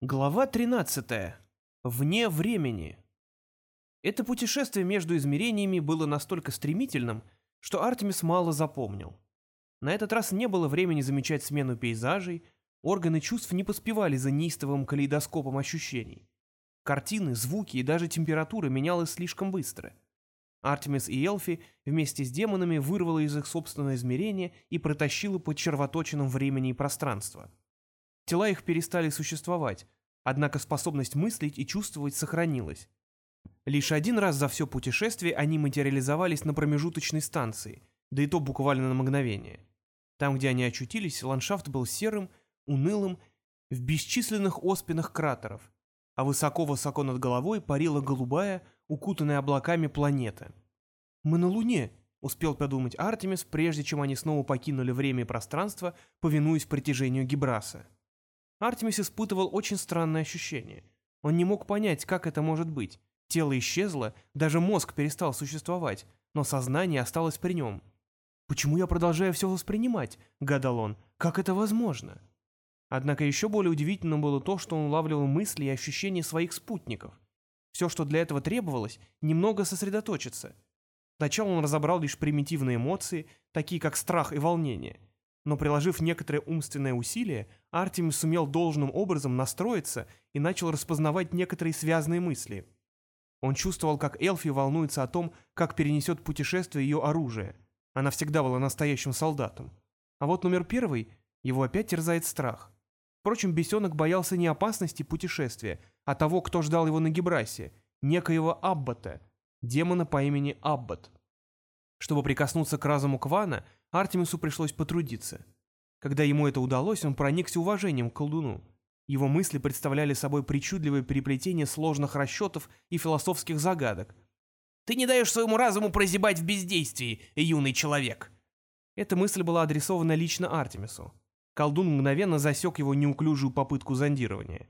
Глава 13. Вне времени. Это путешествие между измерениями было настолько стремительным, что Артемис мало запомнил. На этот раз не было времени замечать смену пейзажей, органы чувств не поспевали за неистовым калейдоскопом ощущений. Картины, звуки и даже температура менялась слишком быстро. Артемис и Элфи вместе с демонами вырвало из их собственного измерения и протащило по червоточинам времени и пространства. Тела их перестали существовать, однако способность мыслить и чувствовать сохранилась. Лишь один раз за все путешествие они материализовались на промежуточной станции, да и то буквально на мгновение. Там, где они очутились, ландшафт был серым, унылым, в бесчисленных оспинах кратеров, а высоко-высоко над головой парила голубая, укутанная облаками планета. «Мы на Луне», — успел подумать Артемис, прежде чем они снова покинули время и пространство, повинуясь притяжению Гибраса. Артемис испытывал очень странное ощущение. Он не мог понять, как это может быть. Тело исчезло, даже мозг перестал существовать, но сознание осталось при нем. «Почему я продолжаю все воспринимать?» — гадал он. «Как это возможно?» Однако еще более удивительным было то, что он улавливал мысли и ощущения своих спутников. Все, что для этого требовалось, немного сосредоточиться. Сначала он разобрал лишь примитивные эмоции, такие как страх и волнение — но приложив некоторое умственное усилие, Артемис сумел должным образом настроиться и начал распознавать некоторые связанные мысли. Он чувствовал, как Элфи волнуется о том, как перенесет путешествие ее оружие. Она всегда была настоящим солдатом. А вот номер первый, его опять терзает страх. Впрочем, бесенок боялся не опасности путешествия, а того, кто ждал его на Гибрасе, некоего Аббата, демона по имени Аббат. Чтобы прикоснуться к разуму Квана – Артемису пришлось потрудиться. Когда ему это удалось, он проникся уважением к колдуну. Его мысли представляли собой причудливое переплетение сложных расчетов и философских загадок. «Ты не даешь своему разуму прозябать в бездействии, юный человек!» Эта мысль была адресована лично Артемису. Колдун мгновенно засек его неуклюжую попытку зондирования.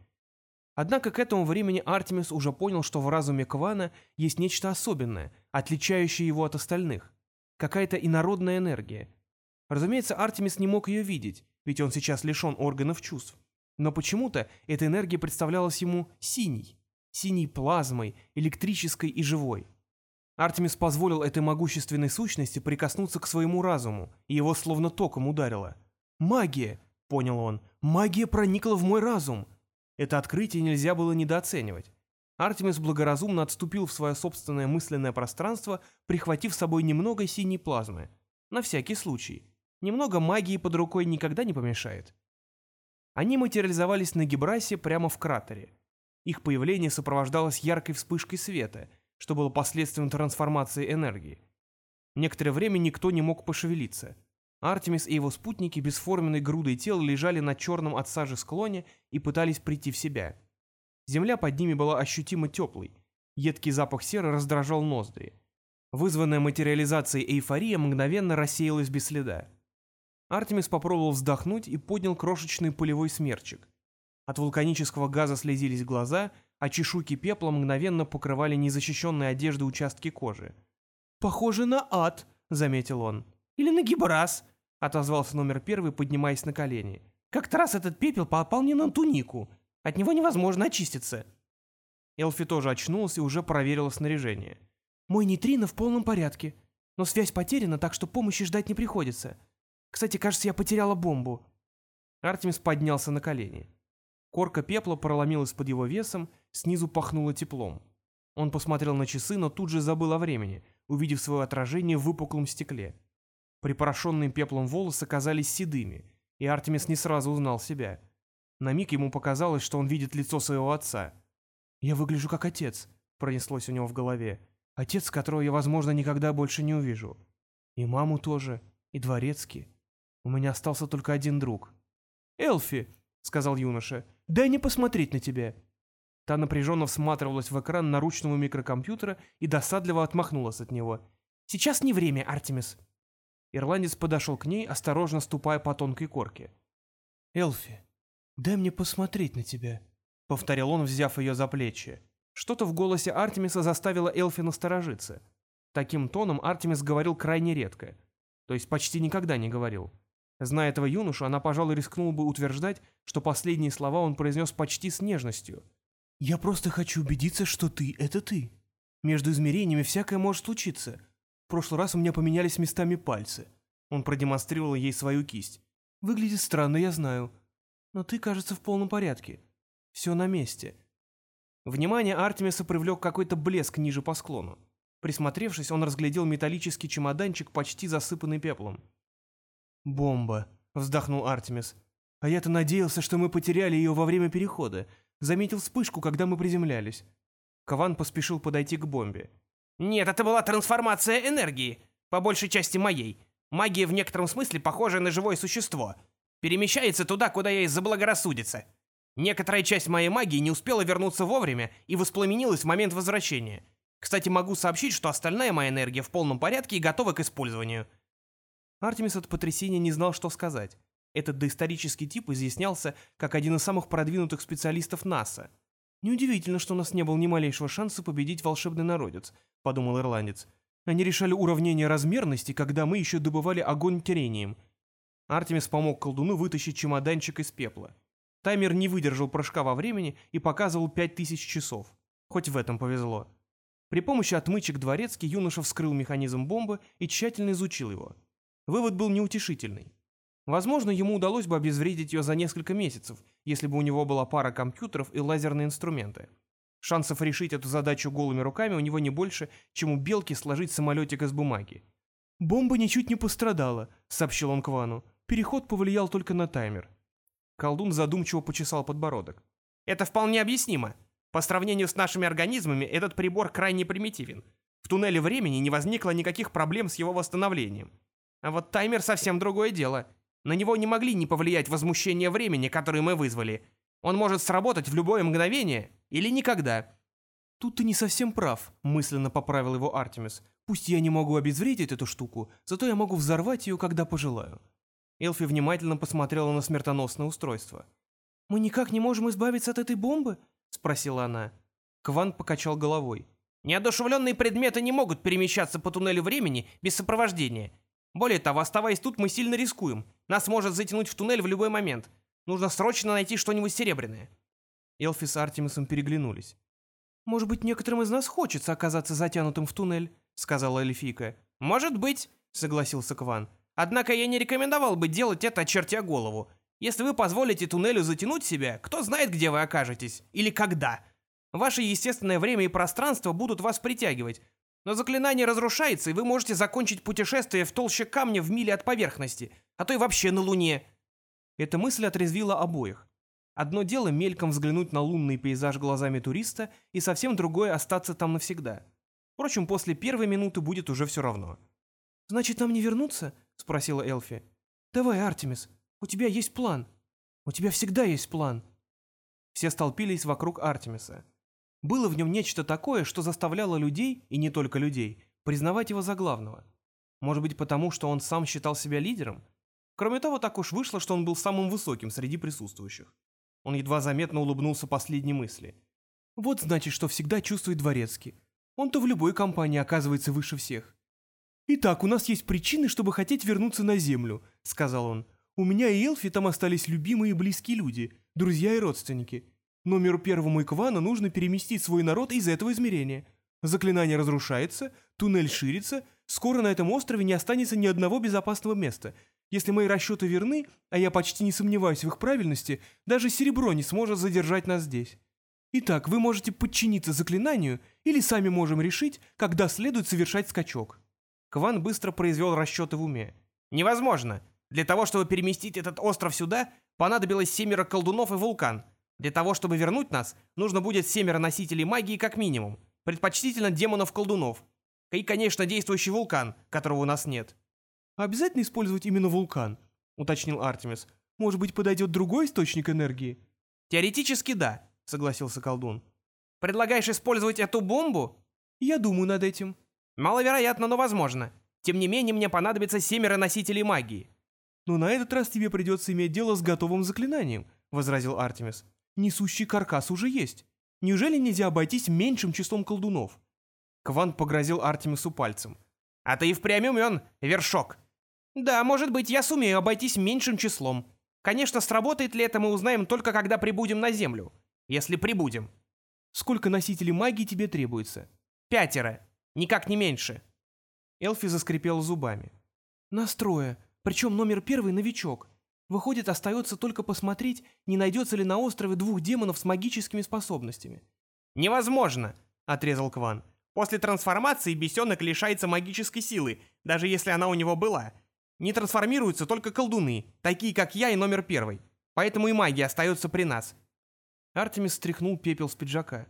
Однако к этому времени Артемис уже понял, что в разуме Квана есть нечто особенное, отличающее его от остальных какая-то инородная энергия. Разумеется, Артемис не мог ее видеть, ведь он сейчас лишен органов чувств. Но почему-то эта энергия представлялась ему синей, синей плазмой, электрической и живой. Артемис позволил этой могущественной сущности прикоснуться к своему разуму, и его словно током ударило. «Магия!» — понял он. «Магия проникла в мой разум!» Это открытие нельзя было недооценивать. Артемис благоразумно отступил в свое собственное мысленное пространство, прихватив с собой немного синей плазмы. На всякий случай. Немного магии под рукой никогда не помешает. Они материализовались на Гибрасе прямо в кратере. Их появление сопровождалось яркой вспышкой света, что было последствием трансформации энергии. Некоторое время никто не мог пошевелиться. Артемис и его спутники бесформенной грудой тел лежали на черном от сажи склоне и пытались прийти в себя. Земля под ними была ощутимо теплой. Едкий запах серы раздражал ноздри. Вызванная материализацией эйфория мгновенно рассеялась без следа. Артемис попробовал вздохнуть и поднял крошечный пылевой смерчик. От вулканического газа слезились глаза, а чешуйки пепла мгновенно покрывали незащищенные одежды участки кожи. «Похоже на ад», — заметил он. «Или на гибрас», — отозвался номер первый, поднимаясь на колени. «Как-то раз этот пепел попал мне на тунику. От него невозможно очиститься». Элфи тоже очнулась и уже проверила снаряжение. «Мой нейтрино в полном порядке, но связь потеряна, так что помощи ждать не приходится. Кстати, кажется, я потеряла бомбу». Артемис поднялся на колени. Корка пепла проломилась под его весом, снизу пахнуло теплом. Он посмотрел на часы, но тут же забыл о времени, увидев свое отражение в выпуклом стекле. Припорошенные пеплом волосы казались седыми, и Артемис не сразу узнал себя. На миг ему показалось, что он видит лицо своего отца. «Я выгляжу как отец», — пронеслось у него в голове. «Отец, которого я, возможно, никогда больше не увижу. И маму тоже, и дворецкий. У меня остался только один друг». «Элфи», — сказал юноша, — «дай мне посмотреть на тебя». Та напряженно всматривалась в экран наручного микрокомпьютера и досадливо отмахнулась от него. «Сейчас не время, Артемис». Ирландец подошел к ней, осторожно ступая по тонкой корке. «Элфи, «Дай мне посмотреть на тебя», — повторил он, взяв ее за плечи. Что-то в голосе Артемиса заставило Элфи насторожиться. Таким тоном Артемис говорил крайне редко. То есть почти никогда не говорил. Зная этого юношу, она, пожалуй, рискнула бы утверждать, что последние слова он произнес почти с нежностью. «Я просто хочу убедиться, что ты — это ты. Между измерениями всякое может случиться. В прошлый раз у меня поменялись местами пальцы». Он продемонстрировал ей свою кисть. «Выглядит странно, я знаю. Но ты, кажется, в полном порядке. Все на месте». Внимание Артемиса привлек какой-то блеск ниже по склону. Присмотревшись, он разглядел металлический чемоданчик, почти засыпанный пеплом. «Бомба», — вздохнул Артемис. «А я-то надеялся, что мы потеряли ее во время перехода. Заметил вспышку, когда мы приземлялись». Каван поспешил подойти к бомбе. «Нет, это была трансформация энергии. По большей части моей. Магия в некотором смысле похожа на живое существо. Перемещается туда, куда ей заблагорассудится. Некоторая часть моей магии не успела вернуться вовремя и воспламенилась в момент возвращения. Кстати, могу сообщить, что остальная моя энергия в полном порядке и готова к использованию». Артемис от потрясения не знал, что сказать. Этот доисторический тип изъяснялся как один из самых продвинутых специалистов НАСА. «Неудивительно, что у нас не было ни малейшего шанса победить волшебный народец», — подумал ирландец. «Они решали уравнение размерности, когда мы еще добывали огонь терением». Артемис помог колдуну вытащить чемоданчик из пепла. Таймер не выдержал прыжка во времени и показывал пять тысяч часов. Хоть в этом повезло. При помощи отмычек дворецкий юноша вскрыл механизм бомбы и тщательно изучил его. Вывод был неутешительный. Возможно, ему удалось бы обезвредить ее за несколько месяцев, если бы у него была пара компьютеров и лазерные инструменты. Шансов решить эту задачу голыми руками у него не больше, чем у белки сложить самолетик из бумаги. «Бомба ничуть не пострадала», — сообщил он Квану. «Переход повлиял только на таймер». Колдун задумчиво почесал подбородок. «Это вполне объяснимо. По сравнению с нашими организмами, этот прибор крайне примитивен. В туннеле времени не возникло никаких проблем с его восстановлением. А вот таймер совсем другое дело. На него не могли не повлиять возмущение времени, которое мы вызвали. Он может сработать в любое мгновение или никогда. «Тут ты не совсем прав», — мысленно поправил его Артемис. «Пусть я не могу обезвредить эту штуку, зато я могу взорвать ее, когда пожелаю». Элфи внимательно посмотрела на смертоносное устройство. «Мы никак не можем избавиться от этой бомбы?» — спросила она. Кван покачал головой. «Неодушевленные предметы не могут перемещаться по туннелю времени без сопровождения. Более того, оставаясь тут, мы сильно рискуем. Нас может затянуть в туннель в любой момент. Нужно срочно найти что-нибудь серебряное». Элфи с Артемисом переглянулись. «Может быть, некоторым из нас хочется оказаться затянутым в туннель», — сказала эльфийка. «Может быть», — согласился Кван. «Однако я не рекомендовал бы делать это, очертя голову. Если вы позволите туннелю затянуть себя, кто знает, где вы окажетесь. Или когда. Ваше естественное время и пространство будут вас притягивать, но заклинание разрушается, и вы можете закончить путешествие в толще камня в миле от поверхности, а то и вообще на Луне». Эта мысль отрезвила обоих. Одно дело мельком взглянуть на лунный пейзаж глазами туриста, и совсем другое остаться там навсегда. Впрочем, после первой минуты будет уже все равно. «Значит, нам не вернуться?» — спросила Элфи. «Давай, Артемис, у тебя есть план. У тебя всегда есть план». Все столпились вокруг Артемиса. Было в нем нечто такое, что заставляло людей, и не только людей, признавать его за главного. Может быть, потому что он сам считал себя лидером? Кроме того, так уж вышло, что он был самым высоким среди присутствующих. Он едва заметно улыбнулся последней мысли. «Вот значит, что всегда чувствует Дворецкий. Он-то в любой компании оказывается выше всех». «Итак, у нас есть причины, чтобы хотеть вернуться на Землю», — сказал он. «У меня и Элфи там остались любимые и близкие люди, друзья и родственники. Номеру первому Иквана нужно переместить свой народ из этого измерения. Заклинание разрушается, туннель ширится, скоро на этом острове не останется ни одного безопасного места. Если мои расчеты верны, а я почти не сомневаюсь в их правильности, даже серебро не сможет задержать нас здесь. Итак, вы можете подчиниться заклинанию, или сами можем решить, когда следует совершать скачок. Кван быстро произвел расчеты в уме. «Невозможно. Для того, чтобы переместить этот остров сюда, понадобилось семеро колдунов и вулкан. Для того, чтобы вернуть нас, нужно будет семеро носителей магии как минимум, предпочтительно демонов-колдунов. И, конечно, действующий вулкан, которого у нас нет. «Обязательно использовать именно вулкан?» — уточнил Артемис. «Может быть, подойдет другой источник энергии?» «Теоретически да», — согласился колдун. «Предлагаешь использовать эту бомбу?» «Я думаю над этим». «Маловероятно, но возможно. Тем не менее, мне понадобится семеро носителей магии». «Но на этот раз тебе придется иметь дело с готовым заклинанием», — возразил Артемис. Несущий каркас уже есть. Неужели нельзя обойтись меньшим числом колдунов?» Квант погрозил Артемису пальцем. «А ты и впрямь умен, вершок!» Да, может быть, я сумею обойтись меньшим числом. Конечно, сработает ли это, мы узнаем только когда прибудем на Землю. Если прибудем. Сколько носителей магии тебе требуется? Пятеро. Никак не меньше. Элфи заскрипел зубами. Настроя. Причем номер первый новичок. Выходит, остается только посмотреть, не найдется ли на острове двух демонов с магическими способностями. «Невозможно!» — отрезал Кван. «После трансформации бесенок лишается магической силы, даже если она у него была. Не трансформируются только колдуны, такие как я и номер первый. Поэтому и магия остается при нас». Артемис стряхнул пепел с пиджака.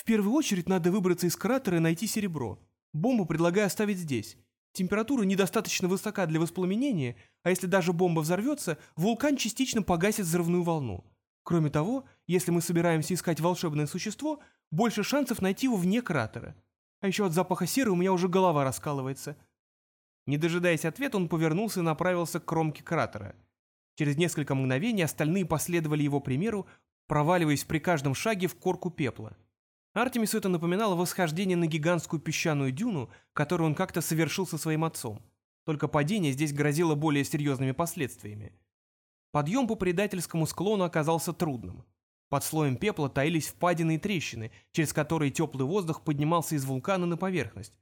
«В первую очередь надо выбраться из кратера и найти серебро. Бомбу предлагаю оставить здесь. Температура недостаточно высока для воспламенения, а если даже бомба взорвется, вулкан частично погасит взрывную волну. Кроме того, если мы собираемся искать волшебное существо, больше шансов найти его вне кратера. А еще от запаха серы у меня уже голова раскалывается. Не дожидаясь ответа, он повернулся и направился к кромке кратера. Через несколько мгновений остальные последовали его примеру, проваливаясь при каждом шаге в корку пепла. Артемису это напоминало восхождение на гигантскую песчаную дюну, которую он как-то совершил со своим отцом. Только падение здесь грозило более серьезными последствиями. Подъем по предательскому склону оказался трудным. Под слоем пепла таились впадины и трещины, через которые теплый воздух поднимался из вулкана на поверхность.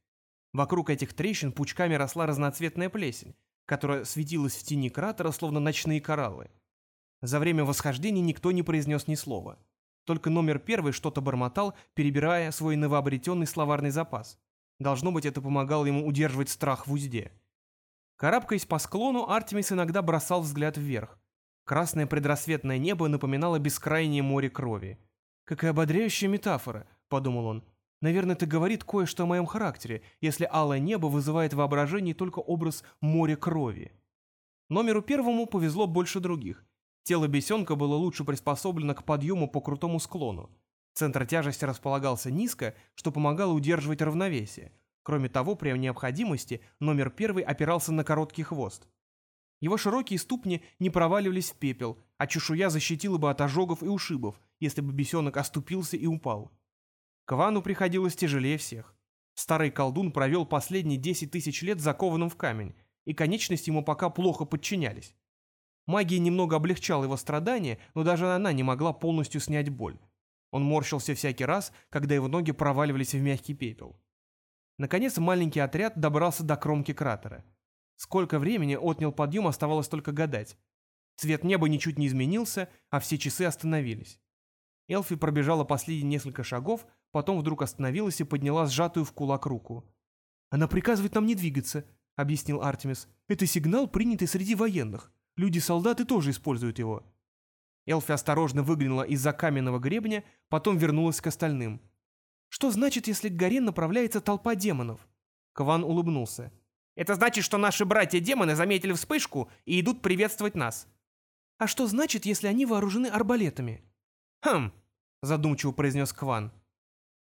Вокруг этих трещин пучками росла разноцветная плесень, которая светилась в тени кратера, словно ночные кораллы. За время восхождения никто не произнес ни слова. Только номер первый что-то бормотал, перебирая свой новообретенный словарный запас. Должно быть, это помогало ему удерживать страх в узде. Карабкаясь по склону, Артемис иногда бросал взгляд вверх. Красное предрассветное небо напоминало бескрайнее море крови. «Какая ободряющая метафора», — подумал он. «Наверное, это говорит кое-что о моем характере, если алое небо вызывает в воображении только образ моря крови». Номеру первому повезло больше других. Тело бесенка было лучше приспособлено к подъему по крутому склону. Центр тяжести располагался низко, что помогало удерживать равновесие. Кроме того, при необходимости номер первый опирался на короткий хвост. Его широкие ступни не проваливались в пепел, а чешуя защитила бы от ожогов и ушибов, если бы бесенок оступился и упал. Квану приходилось тяжелее всех. Старый колдун провел последние десять тысяч лет закованным в камень, и конечности ему пока плохо подчинялись. Магия немного облегчала его страдания, но даже она не могла полностью снять боль. Он морщился всякий раз, когда его ноги проваливались в мягкий пепел. Наконец маленький отряд добрался до кромки кратера. Сколько времени отнял подъем, оставалось только гадать. Цвет неба ничуть не изменился, а все часы остановились. Элфи пробежала последние несколько шагов, потом вдруг остановилась и подняла сжатую в кулак руку. «Она приказывает нам не двигаться», — объяснил Артемис. «Это сигнал, принятый среди военных. Люди-солдаты тоже используют его». Элфи осторожно выглянула из-за каменного гребня, потом вернулась к остальным. «Что значит, если к горе направляется толпа демонов?» Кван улыбнулся. «Это значит, что наши братья-демоны заметили вспышку и идут приветствовать нас». «А что значит, если они вооружены арбалетами?» «Хм», — задумчиво произнес Кван.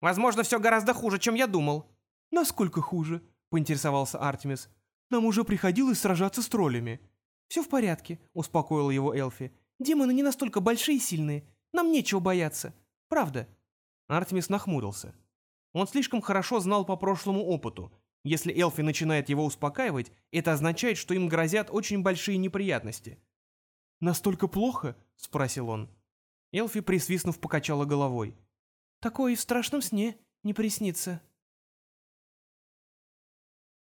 «Возможно, все гораздо хуже, чем я думал». «Насколько хуже?» — поинтересовался Артемис. «Нам уже приходилось сражаться с троллями. «Все в порядке», — успокоил его Элфи. «Демоны не настолько большие и сильные. Нам нечего бояться. Правда». Артемис нахмурился. Он слишком хорошо знал по прошлому опыту. Если Элфи начинает его успокаивать, это означает, что им грозят очень большие неприятности. «Настолько плохо?» — спросил он. Элфи, присвистнув, покачала головой. «Такое и в страшном сне не приснится».